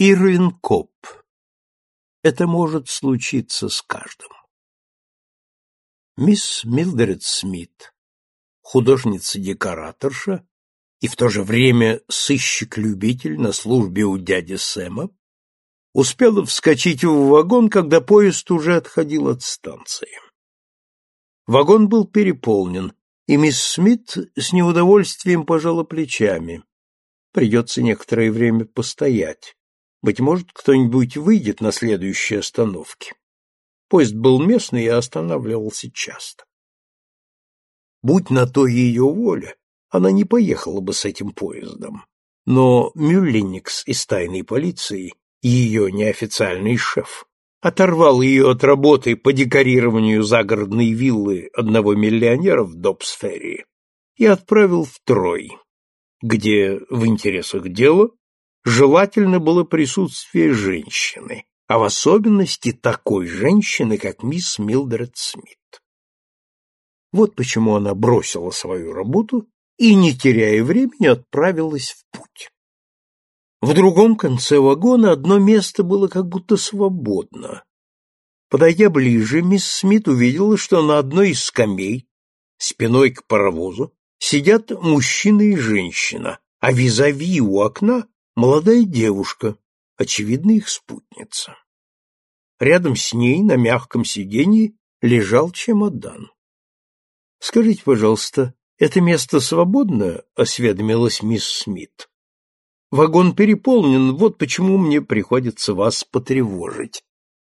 Ирвин Коп. Это может случиться с каждым. Мисс Милдред Смит, художница-декораторша и в то же время сыщик-любитель на службе у дяди Сэма, успела вскочить в вагон, когда поезд уже отходил от станции. Вагон был переполнен, и мисс Смит с неудовольствием пожала плечами. Придется некоторое время постоять. Быть может, кто-нибудь выйдет на следующей остановке. Поезд был местный и останавливался часто. Будь на то ее воля, она не поехала бы с этим поездом. Но Мюлленикс из тайной полиции, ее неофициальный шеф, оторвал ее от работы по декорированию загородной виллы одного миллионера в Добсферии и отправил в Трой, где в интересах дела желательно было присутствие женщины, а в особенности такой женщины, как мисс Милдред Смит. Вот почему она бросила свою работу и, не теряя времени, отправилась в путь. В другом конце вагона одно место было как будто свободно. Подойдя ближе, мисс Смит увидела, что на одной из скамей, спиной к паровозу, сидят мужчина и женщина, а визави у окна молодая девушка, очевидно, их спутница. Рядом с ней на мягком сиденье лежал чемодан. — Скажите, пожалуйста, это место свободно? — осведомилась мисс Смит. — Вагон переполнен, вот почему мне приходится вас потревожить.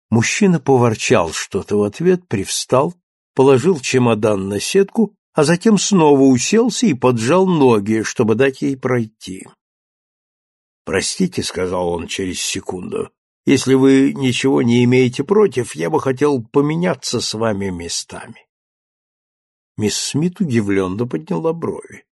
Мужчина поворчал что-то в ответ, привстал, положил чемодан на сетку, а затем снова уселся и поджал ноги, чтобы дать ей пройти. «Простите», — сказал он через секунду, — «если вы ничего не имеете против, я бы хотел поменяться с вами местами». Мисс Смит удивленно подняла брови.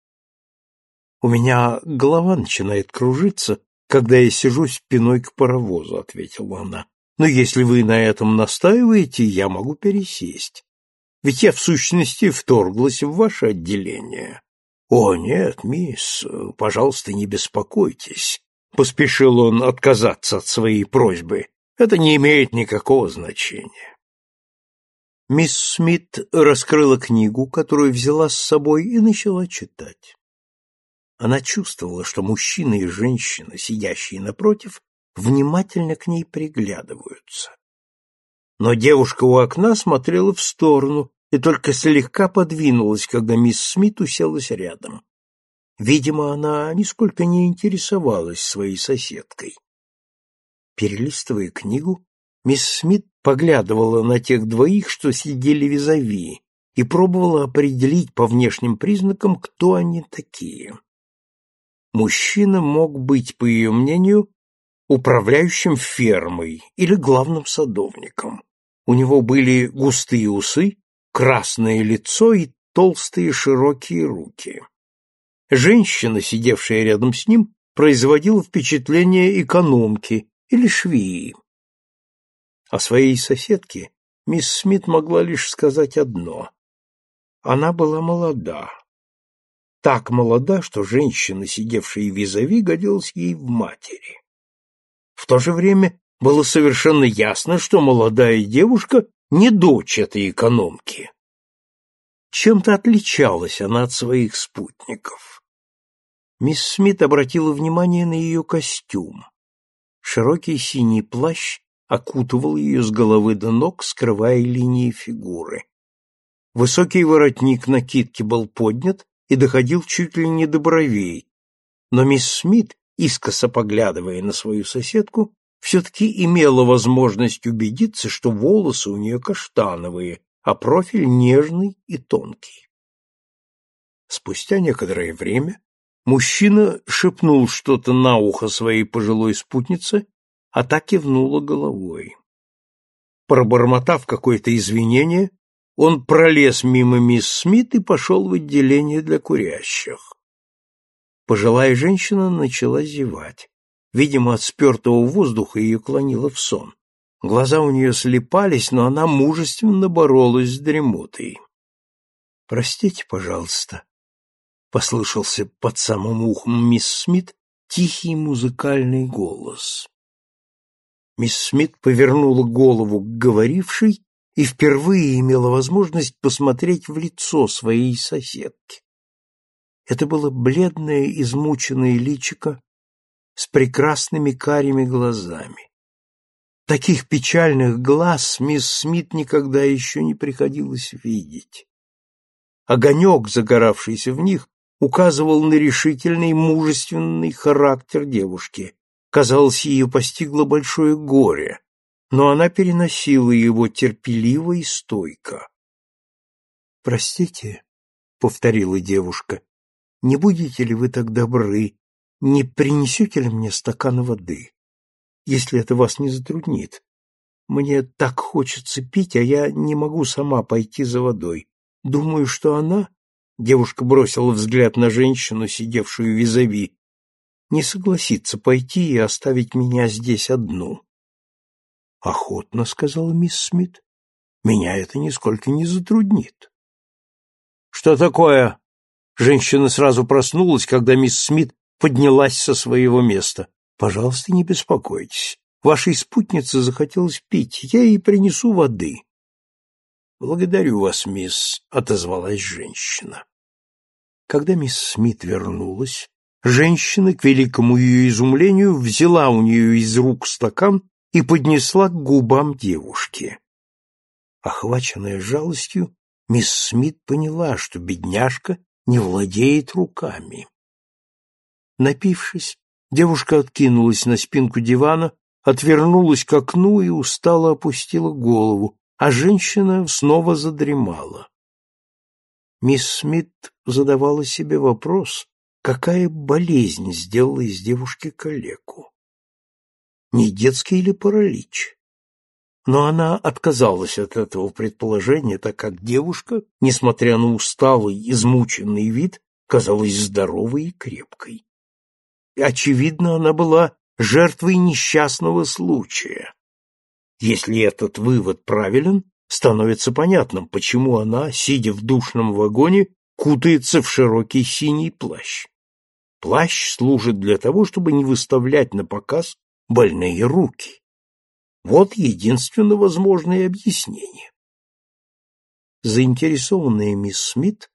«У меня голова начинает кружиться, когда я сижу спиной к паровозу», — ответила она. «Но если вы на этом настаиваете, я могу пересесть. Ведь я, в сущности, вторглась в ваше отделение». «О, нет, мисс, пожалуйста, не беспокойтесь. Поспешил он отказаться от своей просьбы. Это не имеет никакого значения. Мисс Смит раскрыла книгу, которую взяла с собой, и начала читать. Она чувствовала, что мужчина и женщина, сидящие напротив, внимательно к ней приглядываются. Но девушка у окна смотрела в сторону и только слегка подвинулась, когда мисс Смит уселась рядом. Видимо, она нисколько не интересовалась своей соседкой. Перелистывая книгу, мисс Смит поглядывала на тех двоих, что сидели визави, и пробовала определить по внешним признакам, кто они такие. Мужчина мог быть, по ее мнению, управляющим фермой или главным садовником. У него были густые усы, красное лицо и толстые широкие руки. Женщина, сидевшая рядом с ним, производила впечатление экономки или швеи. О своей соседке мисс Смит могла лишь сказать одно. Она была молода. Так молода, что женщина, сидевшая визави, годилась ей в матери. В то же время было совершенно ясно, что молодая девушка не дочь этой экономки. Чем-то отличалась она от своих спутников. Мисс Смит обратила внимание на ее костюм. Широкий синий плащ окутывал ее с головы до ног, скрывая линии фигуры. Высокий воротник накидки был поднят и доходил чуть ли не до бровей, но мисс Смит, искоса поглядывая на свою соседку, все-таки имела возможность убедиться, что волосы у нее каштановые, а профиль нежный и тонкий. Спустя некоторое время Мужчина шепнул что-то на ухо своей пожилой спутнице, а та кивнула головой. Пробормотав какое-то извинение, он пролез мимо мисс Смит и пошел в отделение для курящих. Пожилая женщина начала зевать. Видимо, от спертого воздуха ее клонило в сон. Глаза у нее слепались, но она мужественно боролась с дремотой. «Простите, пожалуйста», послышался под самым ухом мисс Смит тихий музыкальный голос. Мисс Смит повернула голову к говорившей и впервые имела возможность посмотреть в лицо своей соседки. Это было бледное, измученное личико с прекрасными карими глазами. Таких печальных глаз мисс Смит никогда еще не приходилось видеть. Огонек, загоравшийся в них, указывал на решительный, мужественный характер девушки. Казалось, ее постигло большое горе, но она переносила его терпеливо и стойко. «Простите», — повторила девушка, — «не будете ли вы так добры, не принесете ли мне стакан воды, если это вас не затруднит? Мне так хочется пить, а я не могу сама пойти за водой. Думаю, что она...» Девушка бросила взгляд на женщину, сидевшую визави. «Не согласится пойти и оставить меня здесь одну». Охотно, сказала мисс Смит. Меня это нисколько не затруднит. Что такое? Женщина сразу проснулась, когда мисс Смит поднялась со своего места. Пожалуйста, не беспокойтесь. Вашей спутнице захотелось пить. Я ей принесу воды. Благодарю вас, мисс, отозвалась женщина. Когда мисс Смит вернулась, женщина, к великому ее изумлению, взяла у нее из рук стакан и поднесла к губам девушки. Охваченная жалостью, мисс Смит поняла, что бедняжка не владеет руками. Напившись, девушка откинулась на спинку дивана, отвернулась к окну и устало опустила голову, а женщина снова задремала. Мисс Смит задавала себе вопрос, какая болезнь сделала из девушки калеку не детский или паралич. Но она отказалась от этого предположения, так как девушка, несмотря на усталый, измученный вид, казалась здоровой и крепкой. Очевидно, она была жертвой несчастного случая. Если этот вывод правилен, становится понятным, почему она, сидя в душном вагоне, кутается в широкий синий плащ. Плащ служит для того, чтобы не выставлять на показ больные руки. Вот единственно возможное объяснение. Заинтересованная мисс Смит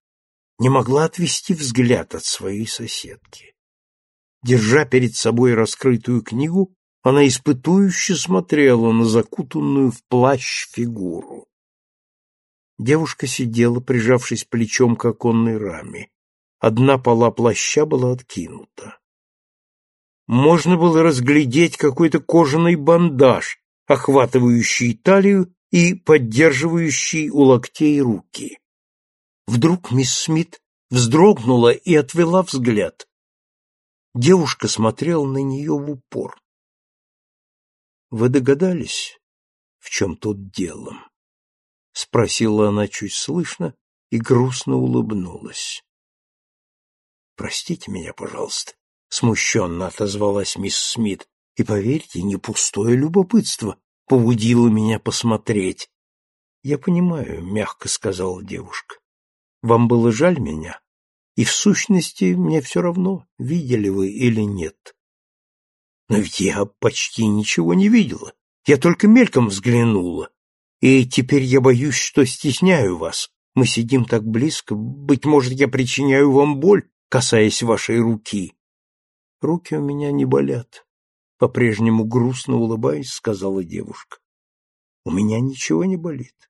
не могла отвести взгляд от своей соседки. Держа перед собой раскрытую книгу, она испытующе смотрела на закутанную в плащ фигуру. Девушка сидела, прижавшись плечом к оконной раме. Одна пола плаща была откинута можно было разглядеть какой-то кожаный бандаж, охватывающий талию и поддерживающий у локтей руки. Вдруг мисс Смит вздрогнула и отвела взгляд. Девушка смотрела на нее в упор. «Вы догадались, в чем тут дело?» — спросила она чуть слышно и грустно улыбнулась. «Простите меня, пожалуйста смущенно отозвалась мисс Смит. И поверьте, не пустое любопытство побудило меня посмотреть. Я понимаю, мягко сказала девушка. Вам было жаль меня, и в сущности мне все равно, видели вы или нет. Но ведь я почти ничего не видела. Я только мельком взглянула. И теперь я боюсь, что стесняю вас. Мы сидим так близко, быть может, я причиняю вам боль, касаясь вашей руки. Руки у меня не болят, по-прежнему грустно улыбаясь, сказала девушка. У меня ничего не болит.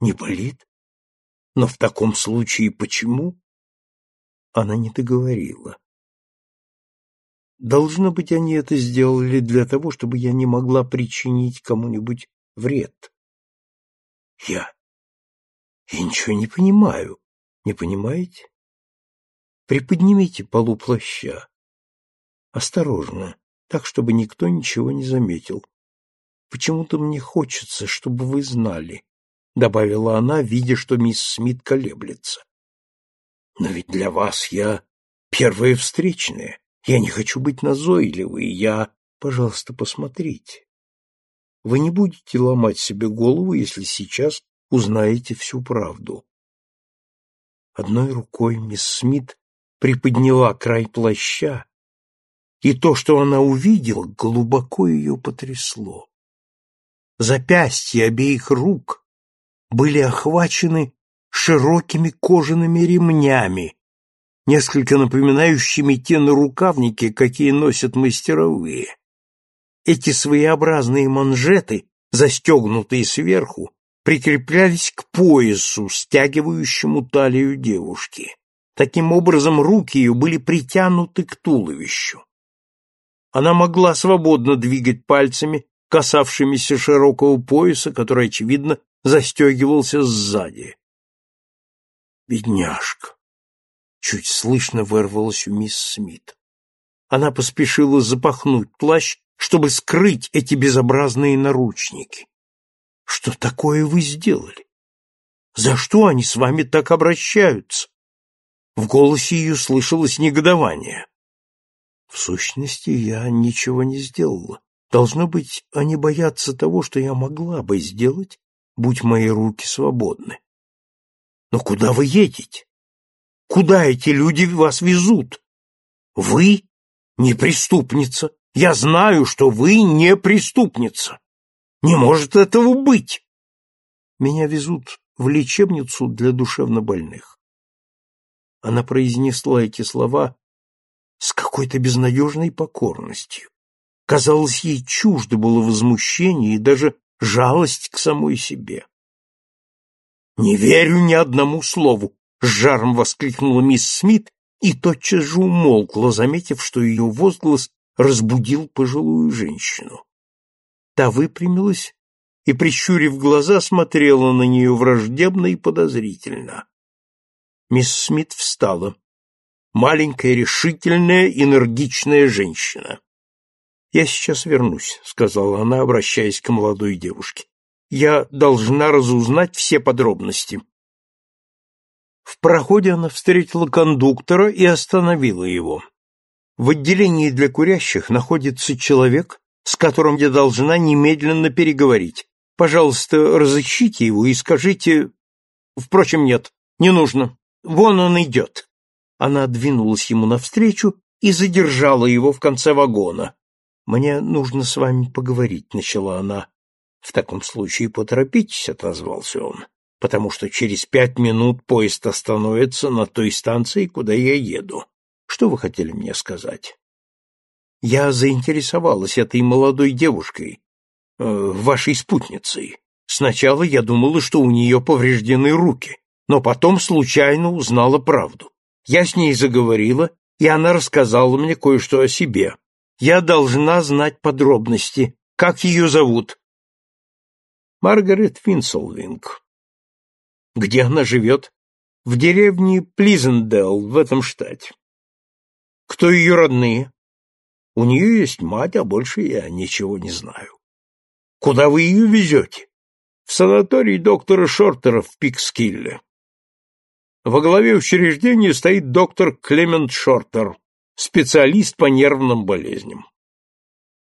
Не болит? Но в таком случае почему? Она не договорила. Должно быть, они это сделали для того, чтобы я не могла причинить кому-нибудь вред. Я... Я ничего не понимаю. Не понимаете? Приподнимите полу плаща. Осторожно, так, чтобы никто ничего не заметил. Почему-то мне хочется, чтобы вы знали, добавила она, видя, что мисс Смит колеблется. Но ведь для вас я первая встречная. Я не хочу быть назойливой. Я, пожалуйста, посмотрите. Вы не будете ломать себе голову, если сейчас узнаете всю правду. Одной рукой мисс Смит приподняла край плаща, и то, что она увидела, глубоко ее потрясло. Запястья обеих рук были охвачены широкими кожаными ремнями, несколько напоминающими те нарукавники, какие носят мастеровые. Эти своеобразные манжеты, застегнутые сверху, прикреплялись к поясу, стягивающему талию девушки. Таким образом, руки ее были притянуты к туловищу. Она могла свободно двигать пальцами, касавшимися широкого пояса, который, очевидно, застегивался сзади. «Бедняжка!» — чуть слышно вырвалась у мисс Смит. Она поспешила запахнуть плащ, чтобы скрыть эти безобразные наручники. «Что такое вы сделали? За что они с вами так обращаются?» В голосе ее слышалось негодование. В сущности, я ничего не сделала. Должно быть, они боятся того, что я могла бы сделать, будь мои руки свободны. Но куда вы едете? Куда эти люди вас везут? Вы не преступница. Я знаю, что вы не преступница. Не может этого быть. Меня везут в лечебницу для душевнобольных. Она произнесла эти слова с какой-то безнадежной покорностью. Казалось, ей чуждо было возмущение и даже жалость к самой себе. «Не верю ни одному слову!» — с жаром воскликнула мисс Смит и тотчас же умолкла, заметив, что ее возглас разбудил пожилую женщину. Та выпрямилась и, прищурив глаза, смотрела на нее враждебно и подозрительно. Мисс Смит встала. Маленькая, решительная, энергичная женщина. «Я сейчас вернусь», — сказала она, обращаясь к молодой девушке. «Я должна разузнать все подробности». В проходе она встретила кондуктора и остановила его. В отделении для курящих находится человек, с которым я должна немедленно переговорить. Пожалуйста, разыщите его и скажите... Впрочем, нет, не нужно. Вон он идет. Она двинулась ему навстречу и задержала его в конце вагона. Мне нужно с вами поговорить, начала она. В таком случае поторопитесь, отозвался он, потому что через пять минут поезд остановится на той станции, куда я еду. Что вы хотели мне сказать? Я заинтересовалась этой молодой девушкой, э, вашей спутницей. Сначала я думала, что у нее повреждены руки но потом случайно узнала правду. Я с ней заговорила, и она рассказала мне кое-что о себе. Я должна знать подробности. Как ее зовут? Маргарет Финселвинг. Где она живет? В деревне Плизендел в этом штате. Кто ее родные? У нее есть мать, а больше я ничего не знаю. Куда вы ее везете? В санаторий доктора Шортера в Пикскилле. Во главе учреждения стоит доктор Клемент Шортер, специалист по нервным болезням.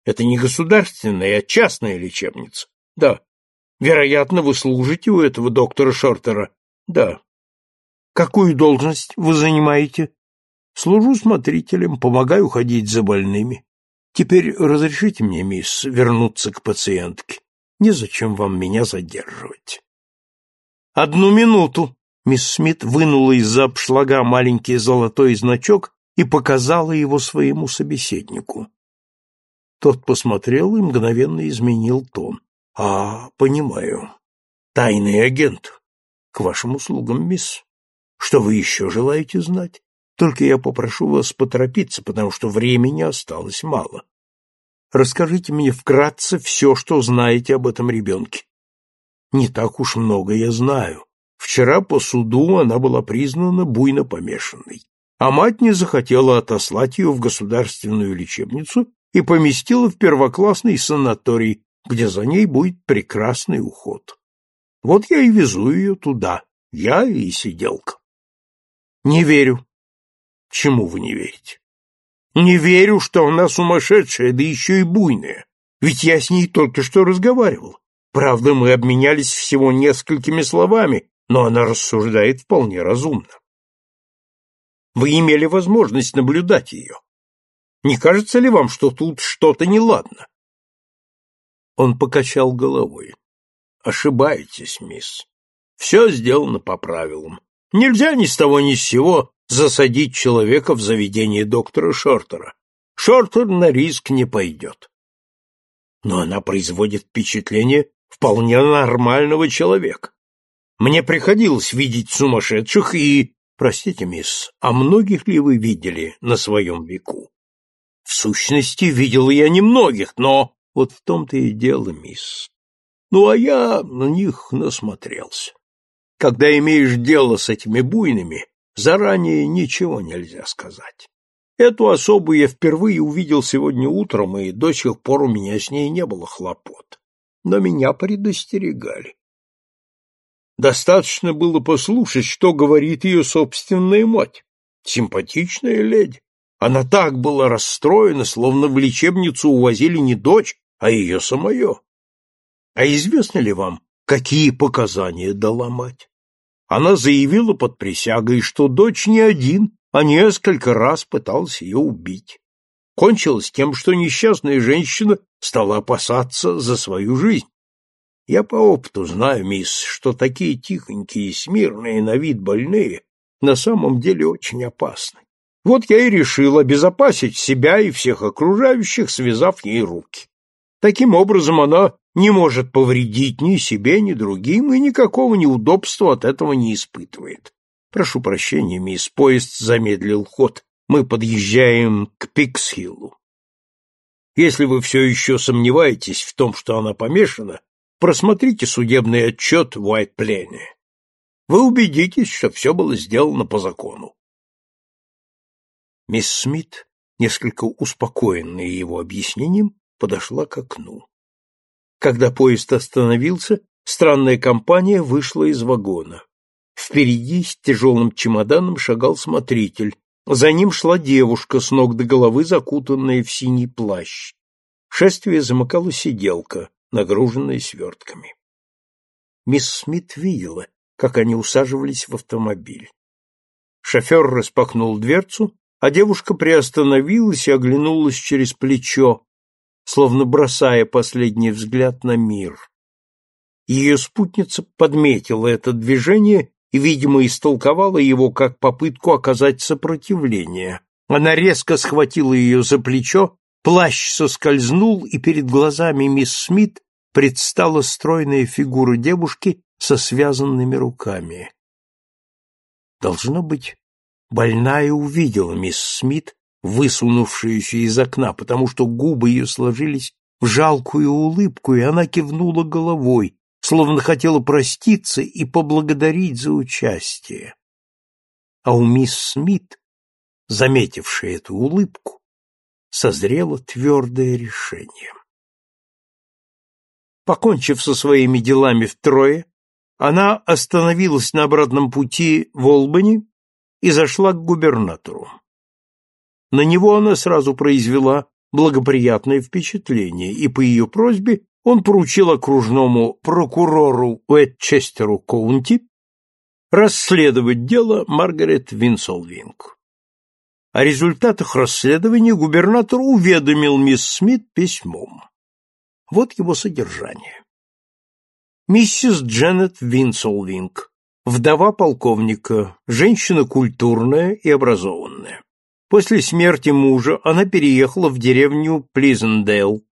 Это не государственная, а частная лечебница. Да. Вероятно, вы служите у этого доктора Шортера. Да. Какую должность вы занимаете? Служу смотрителем, помогаю ходить за больными. Теперь разрешите мне, мисс, вернуться к пациентке. Незачем вам меня задерживать. Одну минуту, Мисс Смит вынула из-за обшлага маленький золотой значок и показала его своему собеседнику. Тот посмотрел и мгновенно изменил тон. — А, понимаю. Тайный агент. К вашим услугам, мисс. Что вы еще желаете знать? Только я попрошу вас поторопиться, потому что времени осталось мало. Расскажите мне вкратце все, что знаете об этом ребенке. Не так уж много я знаю. Вчера по суду она была признана буйно помешанной, а мать не захотела отослать ее в государственную лечебницу и поместила в первоклассный санаторий, где за ней будет прекрасный уход. Вот я и везу ее туда, я и сиделка. Не верю. Чему вы не верите? Не верю, что она сумасшедшая, да еще и буйная. Ведь я с ней только что разговаривал. Правда, мы обменялись всего несколькими словами, но она рассуждает вполне разумно. Вы имели возможность наблюдать ее. Не кажется ли вам, что тут что-то неладно? Он покачал головой. Ошибаетесь, мисс. Все сделано по правилам. Нельзя ни с того ни с сего засадить человека в заведение доктора Шортера. Шортер на риск не пойдет. Но она производит впечатление вполне нормального человека. Мне приходилось видеть сумасшедших и... Простите, мисс, а многих ли вы видели на своем веку? В сущности, видел я немногих, но... Вот в том-то и дело, мисс. Ну, а я на них насмотрелся. Когда имеешь дело с этими буйными, заранее ничего нельзя сказать. Эту особу я впервые увидел сегодня утром, и до сих пор у меня с ней не было хлопот. Но меня предостерегали. Достаточно было послушать, что говорит ее собственная мать. Симпатичная леди. Она так была расстроена, словно в лечебницу увозили не дочь, а ее самое. А известно ли вам, какие показания дала мать? Она заявила под присягой, что дочь не один, а несколько раз пытался ее убить. Кончилось тем, что несчастная женщина стала опасаться за свою жизнь. Я по опыту знаю, мисс, что такие тихонькие, смирные на вид больные на самом деле очень опасны. Вот я и решил обезопасить себя и всех окружающих, связав ей руки. Таким образом, она не может повредить ни себе, ни другим, и никакого неудобства от этого не испытывает. Прошу прощения, мисс, поезд замедлил ход. Мы подъезжаем к Пиксхиллу. Если вы все еще сомневаетесь в том, что она помешана, просмотрите судебный отчет в Уайт-Плене. Вы убедитесь, что все было сделано по закону. Мисс Смит, несколько успокоенная его объяснением, подошла к окну. Когда поезд остановился, странная компания вышла из вагона. Впереди с тяжелым чемоданом шагал смотритель. За ним шла девушка, с ног до головы закутанная в синий плащ. Шествие замыкала сиделка, нагруженная свертками. Мисс Смит видела, как они усаживались в автомобиль. Шофер распахнул дверцу, а девушка приостановилась и оглянулась через плечо, словно бросая последний взгляд на мир. Ее спутница подметила это движение и, видимо, истолковала его как попытку оказать сопротивление. Она резко схватила ее за плечо, плащ соскользнул, и перед глазами мисс Смит предстала стройная фигура девушки со связанными руками. Должно быть, больная увидела мисс Смит высунувшуюся из окна, потому что губы ее сложились в жалкую улыбку, и она кивнула головой, словно хотела проститься и поблагодарить за участие. А у мисс Смит, заметившей эту улыбку, созрело твердое решение. Покончив со своими делами втрое, она остановилась на обратном пути в Олбани и зашла к губернатору. На него она сразу произвела благоприятное впечатление, и по ее просьбе он поручил окружному прокурору Уэтчестеру Коунти расследовать дело Маргарет Винсолвинг. О результатах расследования губернатор уведомил мисс Смит письмом. Вот его содержание. Миссис Дженнет Винсолвинг, вдова полковника, женщина культурная и образованная. После смерти мужа она переехала в деревню Плизендейл,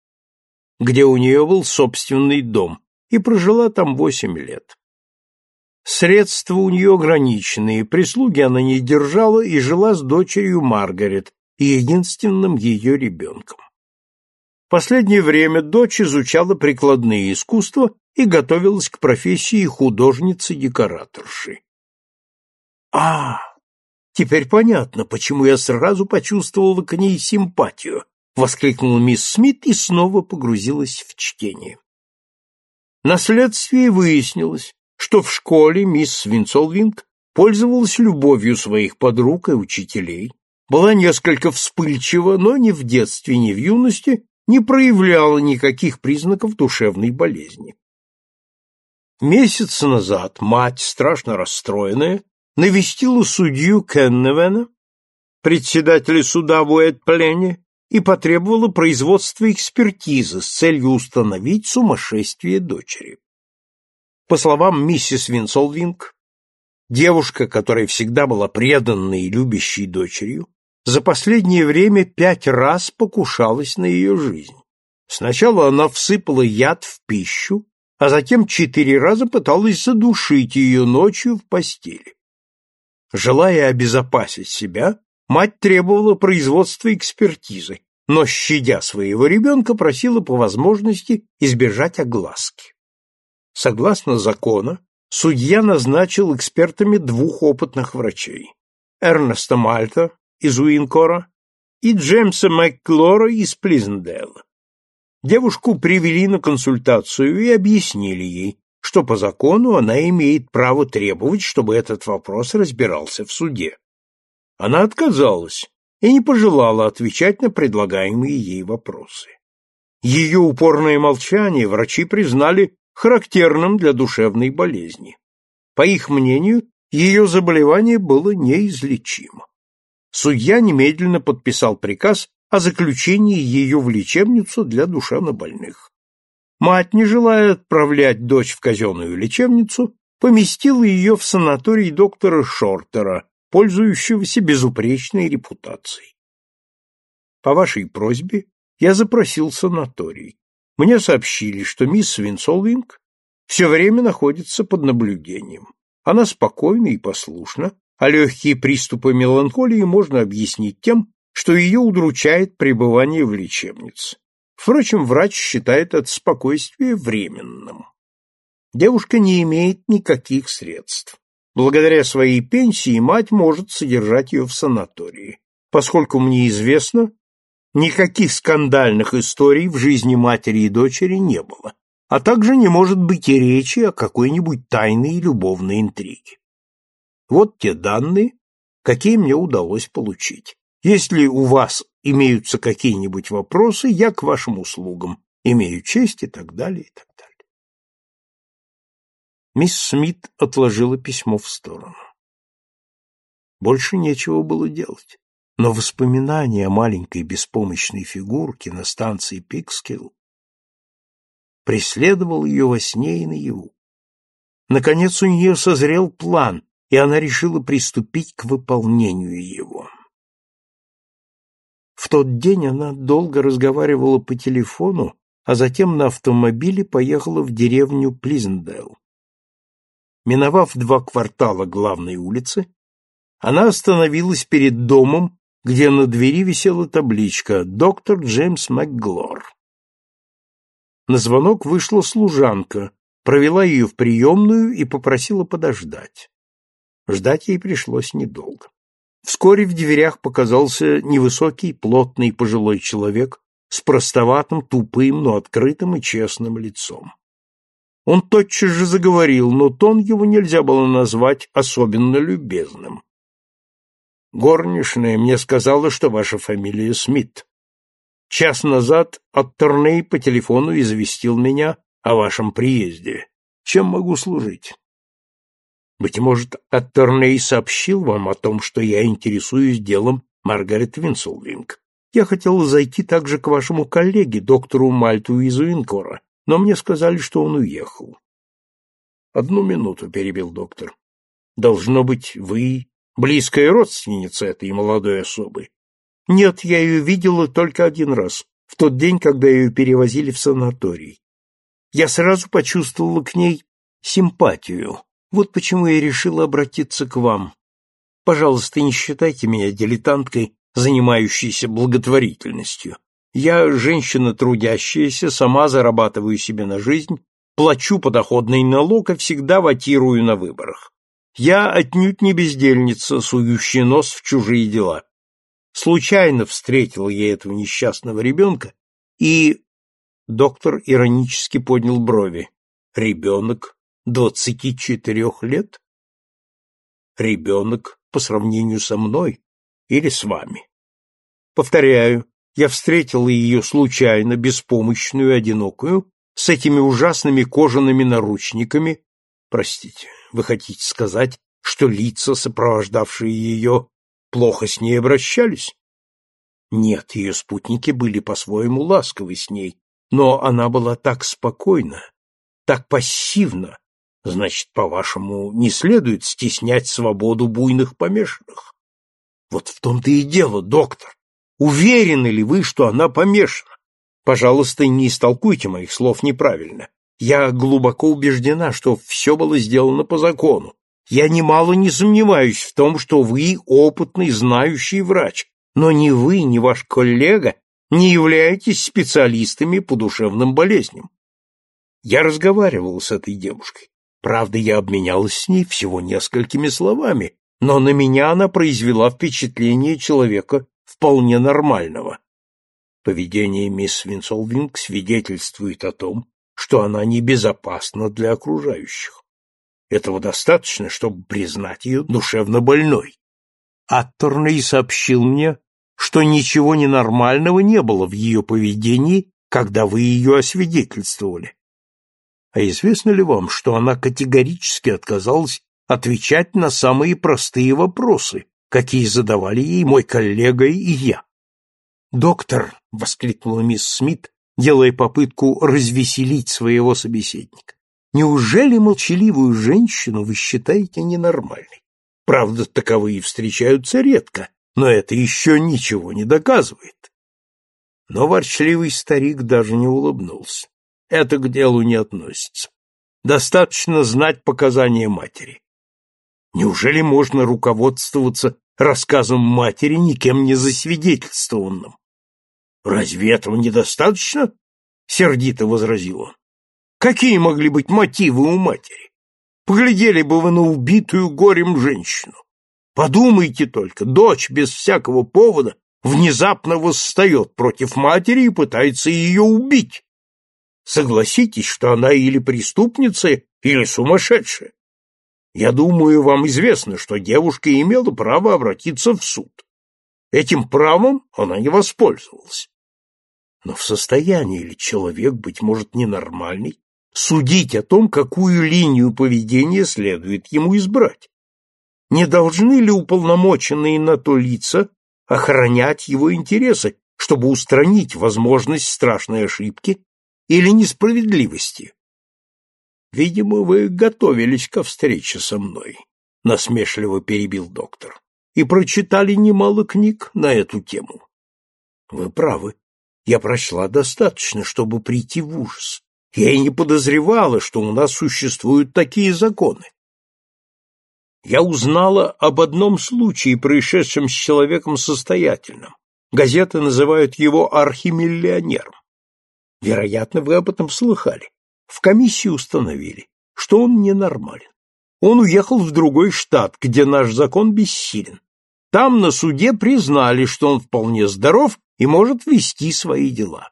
где у нее был собственный дом, и прожила там восемь лет. Средства у нее ограниченные, прислуги она не держала и жила с дочерью Маргарет и единственным ее ребенком. В последнее время дочь изучала прикладные искусства и готовилась к профессии художницы-декораторши. А, Теперь понятно, почему я сразу почувствовала к ней симпатию, воскликнула мисс Смит и снова погрузилась в чтение. На следствии выяснилось, что в школе мисс Винсолвинг пользовалась любовью своих подруг и учителей, была несколько вспыльчива, но ни в детстве, ни в юности не проявляла никаких признаков душевной болезни. Месяц назад мать, страшно расстроенная, навестила судью Кенневена, председателя суда в Уэт-Плене, и потребовала производства экспертизы с целью установить сумасшествие дочери. По словам миссис Винсолвинг, девушка, которая всегда была преданной и любящей дочерью, за последнее время пять раз покушалась на ее жизнь. Сначала она всыпала яд в пищу, а затем четыре раза пыталась задушить ее ночью в постели. Желая обезопасить себя, мать требовала производства экспертизы, но, щадя своего ребенка, просила по возможности избежать огласки. Согласно закону, судья назначил экспертами двух опытных врачей – Эрнеста Мальта из Уинкора и Джеймса Макклора из Плизендейла. Девушку привели на консультацию и объяснили ей, что по закону она имеет право требовать, чтобы этот вопрос разбирался в суде. Она отказалась и не пожелала отвечать на предлагаемые ей вопросы. Ее упорное молчание врачи признали характерным для душевной болезни. По их мнению, ее заболевание было неизлечимо. Судья немедленно подписал приказ о заключении ее в лечебницу для душевнобольных. Мать, не желая отправлять дочь в казенную лечебницу, поместила ее в санаторий доктора Шортера, пользующегося безупречной репутацией. По вашей просьбе я запросил санаторий. Мне сообщили, что мисс Винсолвинг все время находится под наблюдением. Она спокойна и послушна, а легкие приступы меланхолии можно объяснить тем, что ее удручает пребывание в лечебнице. Впрочем, врач считает это спокойствие временным. Девушка не имеет никаких средств. Благодаря своей пенсии мать может содержать ее в санатории. Поскольку мне известно, никаких скандальных историй в жизни матери и дочери не было, а также не может быть и речи о какой-нибудь тайной любовной интриге. Вот те данные, какие мне удалось получить. Если у вас имеются какие-нибудь вопросы, я к вашим услугам, имею честь и так далее, и так далее. Мисс Смит отложила письмо в сторону. Больше нечего было делать, но воспоминания о маленькой беспомощной фигурке на станции Пикскилл преследовал ее во сне и наяву. Наконец у нее созрел план, и она решила приступить к выполнению его. В тот день она долго разговаривала по телефону, а затем на автомобиле поехала в деревню Плизендейл. Миновав два квартала главной улицы, она остановилась перед домом, где на двери висела табличка «Доктор Джеймс МакГлор». На звонок вышла служанка, провела ее в приемную и попросила подождать. Ждать ей пришлось недолго. Вскоре в дверях показался невысокий, плотный пожилой человек с простоватым, тупым, но открытым и честным лицом. Он тотчас же заговорил, но тон его нельзя было назвать особенно любезным. «Горничная мне сказала, что ваша фамилия Смит. Час назад Отторней по телефону известил меня о вашем приезде. Чем могу служить?» Быть может, Аттерней сообщил вам о том, что я интересуюсь делом Маргарет Винселвинг. Я хотела зайти также к вашему коллеге, доктору Мальту из Уинкора, но мне сказали, что он уехал. Одну минуту, перебил доктор. Должно быть, вы близкая родственница этой молодой особы. Нет, я ее видела только один раз, в тот день, когда ее перевозили в санаторий. Я сразу почувствовала к ней симпатию, вот почему я решила обратиться к вам. Пожалуйста, не считайте меня дилетанткой, занимающейся благотворительностью. Я женщина трудящаяся, сама зарабатываю себе на жизнь, плачу подоходный налог и всегда ватирую на выборах. Я отнюдь не бездельница, сующая нос в чужие дела. Случайно встретил я этого несчастного ребенка, и... Доктор иронически поднял брови. Ребенок двадцати четырех лет? Ребенок по сравнению со мной или с вами? Повторяю, я встретила ее случайно, беспомощную, одинокую, с этими ужасными кожаными наручниками. Простите, вы хотите сказать, что лица, сопровождавшие ее, плохо с ней обращались? Нет, ее спутники были по-своему ласковы с ней, но она была так спокойна, так пассивна. Значит, по-вашему, не следует стеснять свободу буйных помешанных? Вот в том-то и дело, доктор. Уверены ли вы, что она помешана? Пожалуйста, не истолкуйте моих слов неправильно. Я глубоко убеждена, что все было сделано по закону. Я немало не сомневаюсь в том, что вы опытный, знающий врач, но ни вы, ни ваш коллега не являетесь специалистами по душевным болезням. Я разговаривал с этой девушкой. Правда, я обменялась с ней всего несколькими словами, но на меня она произвела впечатление человека вполне нормального. Поведение мисс Винсолвинг свидетельствует о том, что она небезопасна для окружающих. Этого достаточно, чтобы признать ее душевно больной. Атторней сообщил мне, что ничего ненормального не было в ее поведении, когда вы ее освидетельствовали. А известно ли вам, что она категорически отказалась отвечать на самые простые вопросы, какие задавали ей мой коллега и я? «Доктор!» — воскликнула мисс Смит, делая попытку развеселить своего собеседника. «Неужели молчаливую женщину вы считаете ненормальной? Правда, таковые встречаются редко, но это еще ничего не доказывает. Но ворчливый старик даже не улыбнулся. Это к делу не относится. Достаточно знать показания матери. Неужели можно руководствоваться рассказом матери, никем не засвидетельствованным? Разве этого недостаточно? Сердито возразил он. Какие могли быть мотивы у матери? Поглядели бы вы на убитую горем женщину. Подумайте только, дочь без всякого повода внезапно восстает против матери и пытается ее убить. Согласитесь, что она или преступница, или сумасшедшая. Я думаю, вам известно, что девушка имела право обратиться в суд. Этим правом она не воспользовалась. Но в состоянии ли человек, быть может, ненормальный, судить о том, какую линию поведения следует ему избрать? не должны ли уполномоченные на то лица охранять его интересы, чтобы устранить возможность страшной ошибки или несправедливости? Видимо, вы готовились ко встрече со мной, насмешливо перебил доктор, и прочитали немало книг на эту тему. Вы правы. Я прочла достаточно, чтобы прийти в ужас. Я и не подозревала, что у нас существуют такие законы я узнала об одном случае, происшедшем с человеком состоятельным. Газеты называют его архимиллионером. Вероятно, вы об этом слыхали. В комиссии установили, что он ненормален. Он уехал в другой штат, где наш закон бессилен. Там на суде признали, что он вполне здоров и может вести свои дела.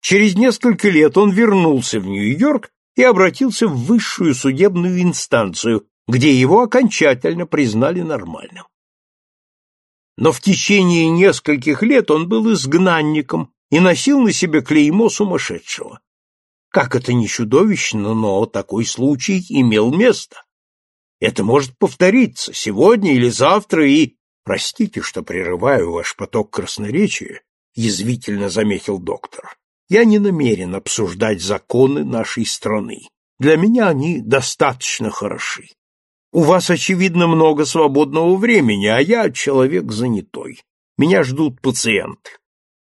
Через несколько лет он вернулся в Нью-Йорк и обратился в высшую судебную инстанцию, где его окончательно признали нормальным. Но в течение нескольких лет он был изгнанником и носил на себе клеймо сумасшедшего. Как это ни чудовищно, но такой случай имел место. Это может повториться сегодня или завтра, и... Простите, что прерываю ваш поток красноречия, язвительно заметил доктор. Я не намерен обсуждать законы нашей страны. Для меня они достаточно хороши. У вас, очевидно, много свободного времени, а я человек занятой. Меня ждут пациенты.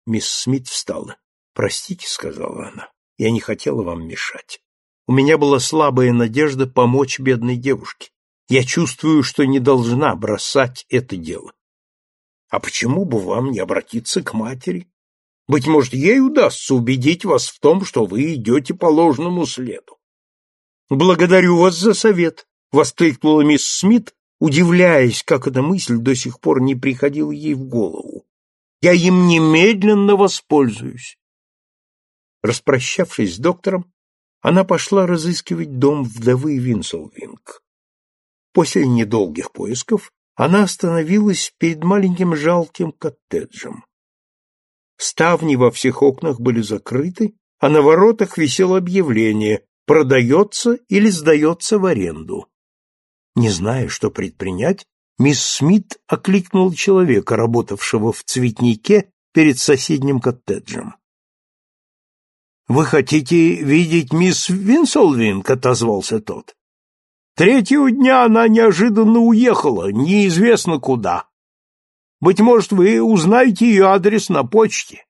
Мисс Смит встала. «Простите», — сказала она, — «я не хотела вам мешать. У меня была слабая надежда помочь бедной девушке. Я чувствую, что не должна бросать это дело. А почему бы вам не обратиться к матери? Быть может, ей удастся убедить вас в том, что вы идете по ложному следу. Благодарю вас за совет, — воскликнула мисс Смит, удивляясь, как эта мысль до сих пор не приходила ей в голову. «Я им немедленно воспользуюсь». Распрощавшись с доктором, она пошла разыскивать дом вдовы Винселвинг. После недолгих поисков она остановилась перед маленьким жалким коттеджем. Ставни во всех окнах были закрыты, а на воротах висело объявление «Продается или сдается в аренду». Не зная, что предпринять, мисс Смит окликнула человека, работавшего в цветнике перед соседним коттеджем. «Вы хотите видеть мисс Винсолвинг?» — отозвался тот. «Третьего дня она неожиданно уехала, неизвестно куда. Быть может, вы узнаете ее адрес на почте».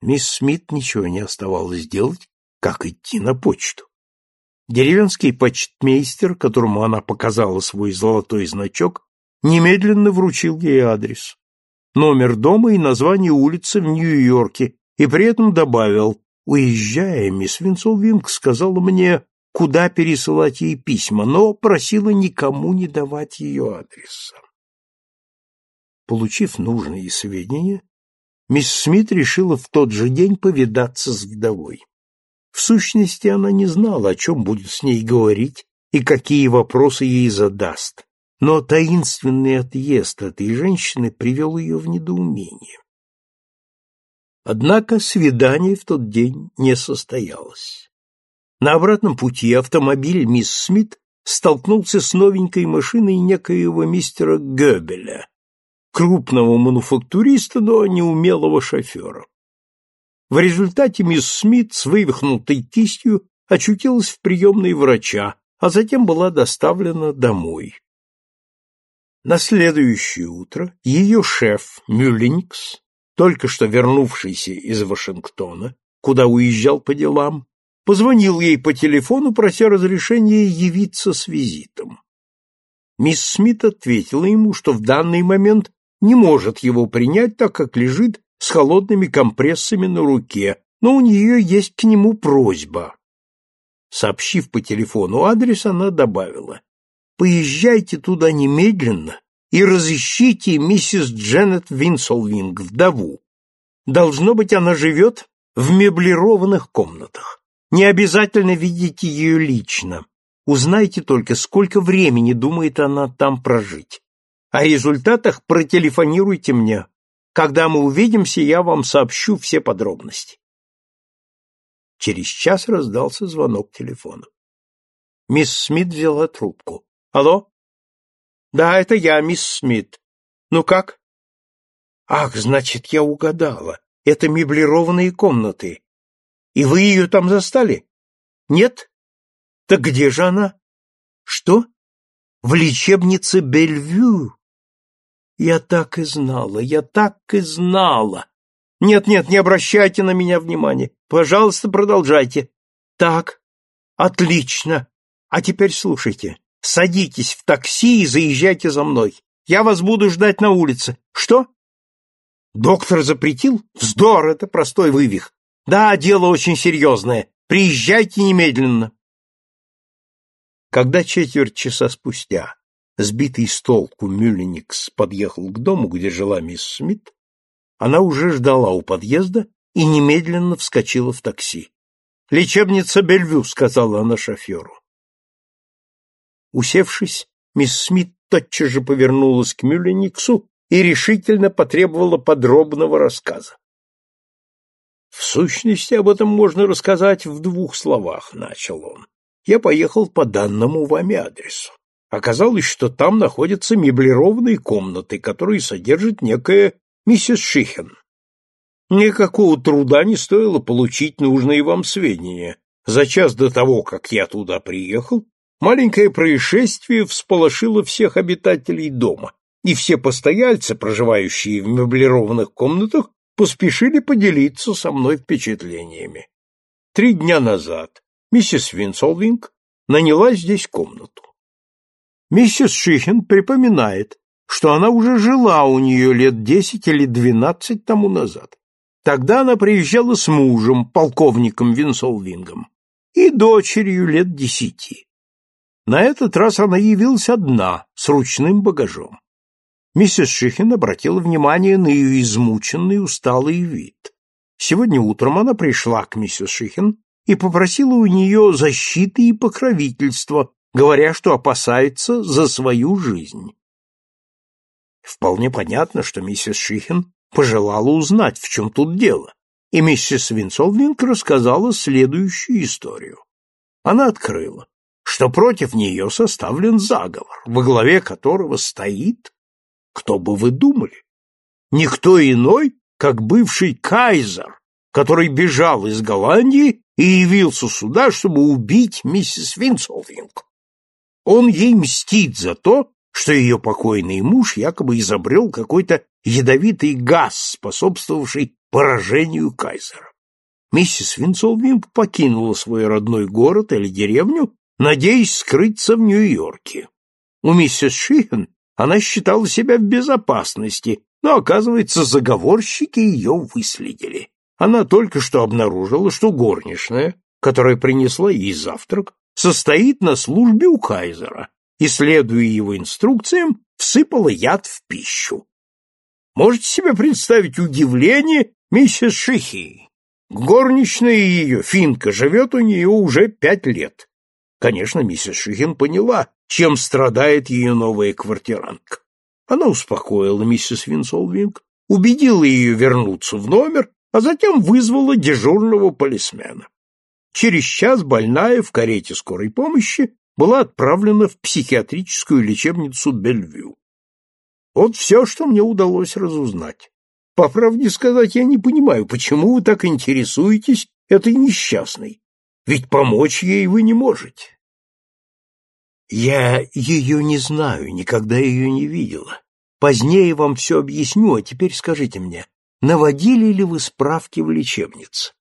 Мисс Смит ничего не оставалось делать, как идти на почту. Деревенский почтмейстер, которому она показала свой золотой значок, немедленно вручил ей адрес, номер дома и название улицы в Нью-Йорке, и при этом добавил, уезжая, мисс Винсолвинг сказала мне, куда пересылать ей письма, но просила никому не давать ее адреса. Получив нужные сведения, мисс Смит решила в тот же день повидаться с вдовой. Сущности, она не знала, о чем будет с ней говорить и какие вопросы ей задаст, но таинственный отъезд этой женщины привел ее в недоумение. Однако свидание в тот день не состоялось. На обратном пути автомобиль мисс Смит столкнулся с новенькой машиной некоего мистера Гёбеля, крупного мануфактуриста, но неумелого шофера. В результате мисс Смит с вывихнутой кистью очутилась в приемной врача, а затем была доставлена домой. На следующее утро ее шеф Мюлленикс, только что вернувшийся из Вашингтона, куда уезжал по делам, позвонил ей по телефону, прося разрешения явиться с визитом. Мисс Смит ответила ему, что в данный момент не может его принять, так как лежит с холодными компрессами на руке, но у нее есть к нему просьба. Сообщив по телефону адрес, она добавила, «Поезжайте туда немедленно и разыщите миссис Дженнет Винсолвинг, вдову. Должно быть, она живет в меблированных комнатах. Не обязательно видеть ее лично. Узнайте только, сколько времени думает она там прожить. О результатах протелефонируйте мне. Когда мы увидимся, я вам сообщу все подробности. Через час раздался звонок телефона. Мисс Смит взяла трубку. Алло? Да, это я, мисс Смит. Ну как? Ах, значит, я угадала. Это меблированные комнаты. И вы ее там застали? Нет? Так где же она? Что? В лечебнице Бельвю. Я так и знала, я так и знала. Нет-нет, не обращайте на меня внимания. Пожалуйста, продолжайте. Так, отлично. А теперь слушайте. Садитесь в такси и заезжайте за мной. Я вас буду ждать на улице. Что? Доктор запретил? Вздор, это простой вывих. Да, дело очень серьезное. Приезжайте немедленно. Когда четверть часа спустя сбитый с толку Мюлленикс подъехал к дому, где жила мисс Смит, она уже ждала у подъезда и немедленно вскочила в такси. «Лечебница Бельвю», — сказала она шоферу. Усевшись, мисс Смит тотчас же повернулась к Мюллениксу и решительно потребовала подробного рассказа. В сущности, об этом можно рассказать в двух словах, начал он. Я поехал по данному вами адресу. Оказалось, что там находятся меблированные комнаты, которые содержит некая миссис Шихен. Никакого труда не стоило получить нужные вам сведения. За час до того, как я туда приехал, маленькое происшествие всполошило всех обитателей дома, и все постояльцы, проживающие в меблированных комнатах, поспешили поделиться со мной впечатлениями. Три дня назад миссис Винсолвинг наняла здесь комнату. Миссис Шихен припоминает, что она уже жила у нее лет десять или двенадцать тому назад. Тогда она приезжала с мужем, полковником Винсолвингом, и дочерью лет десяти. На этот раз она явилась одна, с ручным багажом. Миссис Шихен обратила внимание на ее измученный, усталый вид. Сегодня утром она пришла к миссис Шихен и попросила у нее защиты и покровительства говоря, что опасается за свою жизнь. Вполне понятно, что миссис Шихен пожелала узнать, в чем тут дело, и миссис Винсолвинг рассказала следующую историю. Она открыла, что против нее составлен заговор, во главе которого стоит, кто бы вы думали, никто иной, как бывший кайзер, который бежал из Голландии и явился сюда, чтобы убить миссис Винсолвинг. Он ей мстит за то, что ее покойный муж якобы изобрел какой-то ядовитый газ, способствовавший поражению кайзера. Миссис Винсолвинг покинула свой родной город или деревню, надеясь скрыться в Нью-Йорке. У миссис Шихен она считала себя в безопасности, но, оказывается, заговорщики ее выследили. Она только что обнаружила, что горничная, которая принесла ей завтрак, состоит на службе у кайзера и, следуя его инструкциям, всыпала яд в пищу. Можете себе представить удивление миссис Шихи? Горничная ее, финка, живет у нее уже пять лет. Конечно, миссис Шихин поняла, чем страдает ее новая квартирантка. Она успокоила миссис Винсолвинг, убедила ее вернуться в номер, а затем вызвала дежурного полисмена. Через час больная в карете скорой помощи была отправлена в психиатрическую лечебницу Бельвю. Вот все, что мне удалось разузнать. По правде сказать, я не понимаю, почему вы так интересуетесь этой несчастной, ведь помочь ей вы не можете. Я ее не знаю, никогда ее не видела. Позднее вам все объясню, а теперь скажите мне, наводили ли вы справки в лечебнице?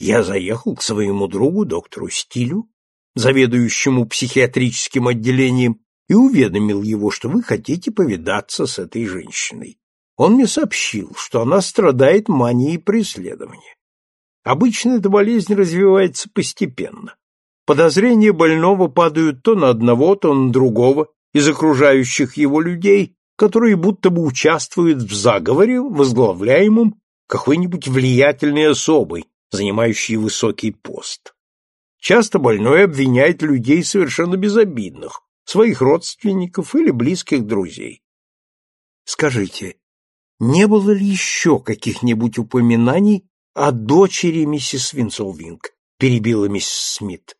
Я заехал к своему другу, доктору Стилю, заведующему психиатрическим отделением, и уведомил его, что вы хотите повидаться с этой женщиной. Он мне сообщил, что она страдает манией преследования. Обычно эта болезнь развивается постепенно. Подозрения больного падают то на одного, то на другого из окружающих его людей, которые будто бы участвуют в заговоре, возглавляемом какой-нибудь влиятельной особой, занимающей высокий пост. Часто больной обвиняет людей совершенно безобидных, своих родственников или близких друзей. Скажите, не было ли еще каких-нибудь упоминаний о дочери миссис Винсолвинг? перебила миссис Смит.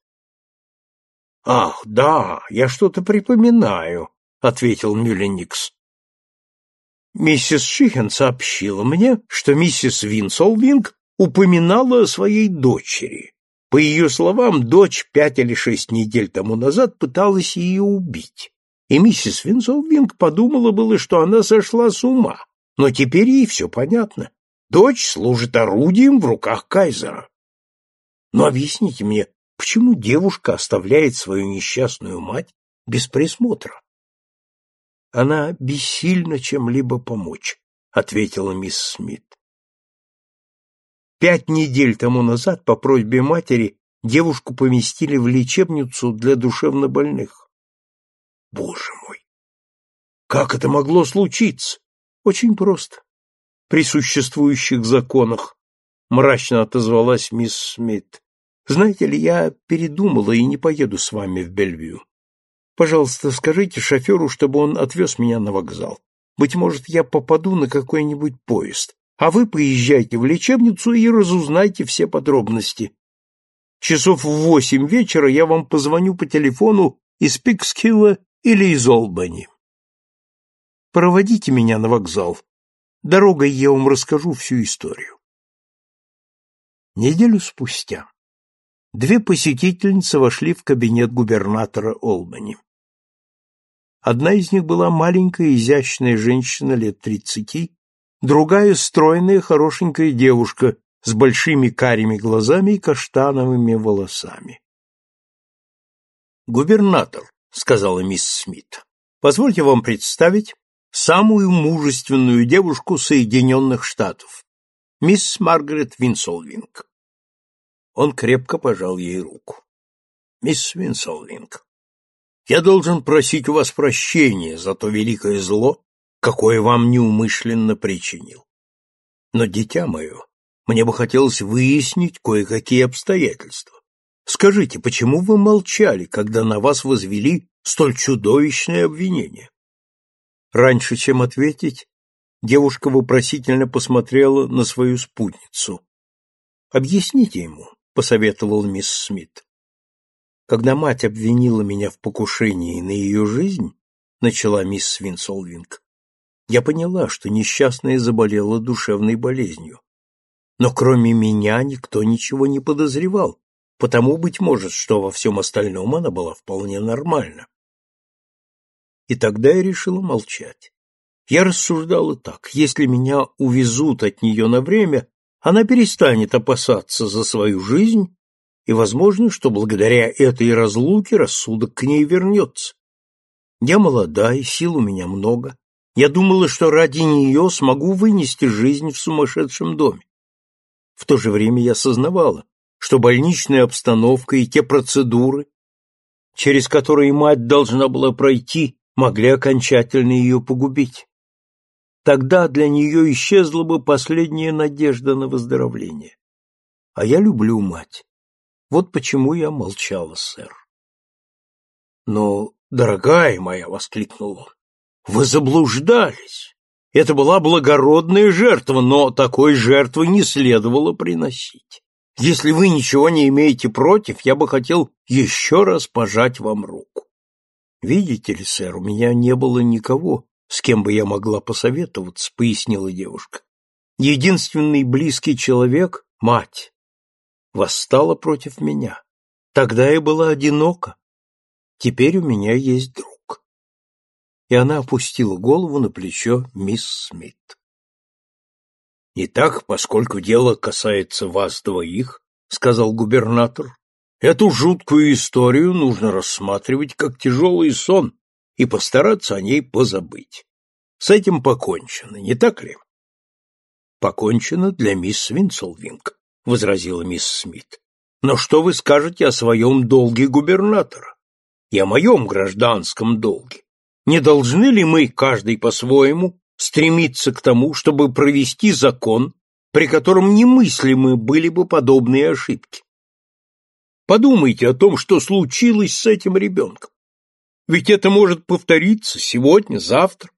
Ах, да, я что-то припоминаю, ответил Мюлленикс. Миссис Шихен сообщила мне, что миссис Винсолвинг упоминала о своей дочери. По ее словам, дочь пять или шесть недель тому назад пыталась ее убить. И миссис Винсолвинг подумала было, что она сошла с ума, но теперь ей все понятно. Дочь служит орудием в руках кайзера. Но объясните мне, почему девушка оставляет свою несчастную мать без присмотра? Она бессильна чем-либо помочь, ответила мисс Смит. Пять недель тому назад по просьбе матери девушку поместили в лечебницу для душевнобольных. Боже мой! Как это могло случиться? Очень просто. При существующих законах, мрачно отозвалась мисс Смит. Знаете ли, я передумала и не поеду с вами в Бельвью. Пожалуйста, скажите шоферу, чтобы он отвез меня на вокзал. Быть может, я попаду на какой-нибудь поезд, а вы поезжайте в лечебницу и разузнайте все подробности. Часов в восемь вечера я вам позвоню по телефону из Пикскилла или из Олбани. Проводите меня на вокзал. Дорогой я вам расскажу всю историю. Неделю спустя две посетительницы вошли в кабинет губернатора Олбани. Одна из них была маленькая изящная женщина лет тридцати, другая стройная хорошенькая девушка с большими карими глазами и каштановыми волосами. «Губернатор», — сказала мисс Смит, — «позвольте вам представить самую мужественную девушку Соединенных Штатов, мисс Маргарет Винсолвинг. Он крепко пожал ей руку. Мисс Винсолвинг, я должен просить у вас прощения за то великое зло, какое вам неумышленно причинил. Но, дитя мое, мне бы хотелось выяснить кое-какие обстоятельства. Скажите, почему вы молчали, когда на вас возвели столь чудовищное обвинение? Раньше, чем ответить, девушка вопросительно посмотрела на свою спутницу. «Объясните ему», — посоветовал мисс Смит. «Когда мать обвинила меня в покушении на ее жизнь», — начала мисс Винсолвинг, Я поняла, что несчастная заболела душевной болезнью. Но кроме меня никто ничего не подозревал, потому, быть может, что во всем остальном она была вполне нормальна. И тогда я решила молчать. Я рассуждала так, если меня увезут от нее на время, она перестанет опасаться за свою жизнь, и возможно, что благодаря этой разлуке рассудок к ней вернется. Я молода, и сил у меня много. Я думала, что ради нее смогу вынести жизнь в сумасшедшем доме. В то же время я сознавала, что больничная обстановка и те процедуры, через которые мать должна была пройти, могли окончательно ее погубить. Тогда для нее исчезла бы последняя надежда на выздоровление. А я люблю мать. Вот почему я молчала, сэр. Но, дорогая моя, — воскликнул он, — вы заблуждались. Это была благородная жертва, но такой жертвы не следовало приносить. Если вы ничего не имеете против, я бы хотел еще раз пожать вам руку. Видите ли, сэр, у меня не было никого, с кем бы я могла посоветоваться, — пояснила девушка. Единственный близкий человек — мать восстала против меня. Тогда я была одинока. Теперь у меня есть друг. И она опустила голову на плечо мисс Смит. Итак, поскольку дело касается вас двоих, сказал губернатор, эту жуткую историю нужно рассматривать как тяжелый сон и постараться о ней позабыть. С этим покончено, не так ли? Покончено для мисс Винселвинг, — возразила мисс Смит. «Но что вы скажете о своем долге губернатора и о моем гражданском долге? Не должны ли мы, каждый по-своему, стремиться к тому, чтобы провести закон, при котором немыслимы были бы подобные ошибки? Подумайте о том, что случилось с этим ребенком. Ведь это может повториться сегодня, завтра.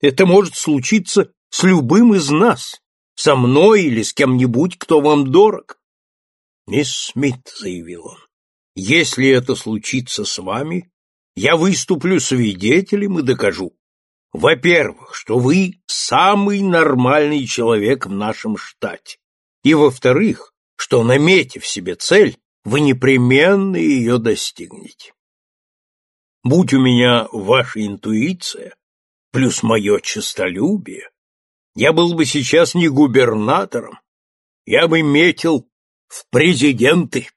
Это может случиться с любым из нас. Со мной или с кем-нибудь, кто вам дорог? Мисс Смит, заявил он, если это случится с вами, я выступлю свидетелем и докажу. Во-первых, что вы самый нормальный человек в нашем штате. И во-вторых, что, наметив себе цель, вы непременно ее достигнете. Будь у меня ваша интуиция, плюс мое честолюбие, я был бы сейчас не губернатором, я бы метил в президенты.